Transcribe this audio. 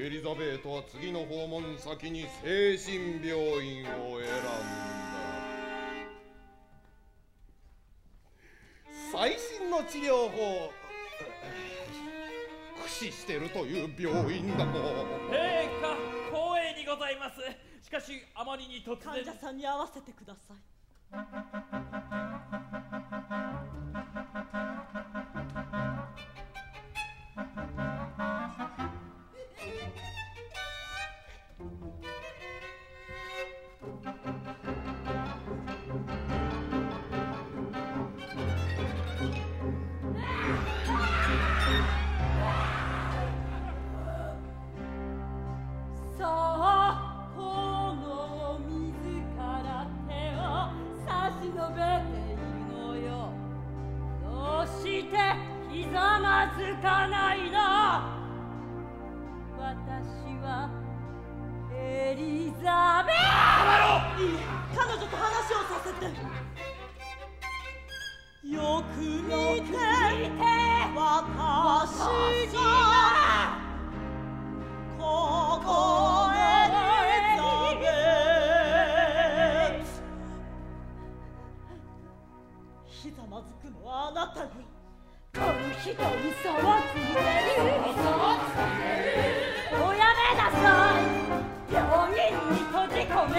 エリザベートは次の訪問先に精神病院を選んだ。最新の治療法。を駆使してるという病院だと陛下光栄にございます。しかしあまりに突然。患者さんに合わせてくださいざまずかないの私はエリザベーいい彼女と話をさせてよく見て私がここエリザベートひざまずくのはあなたよこの人に差はつけるおやめなさい。病院に閉じ込める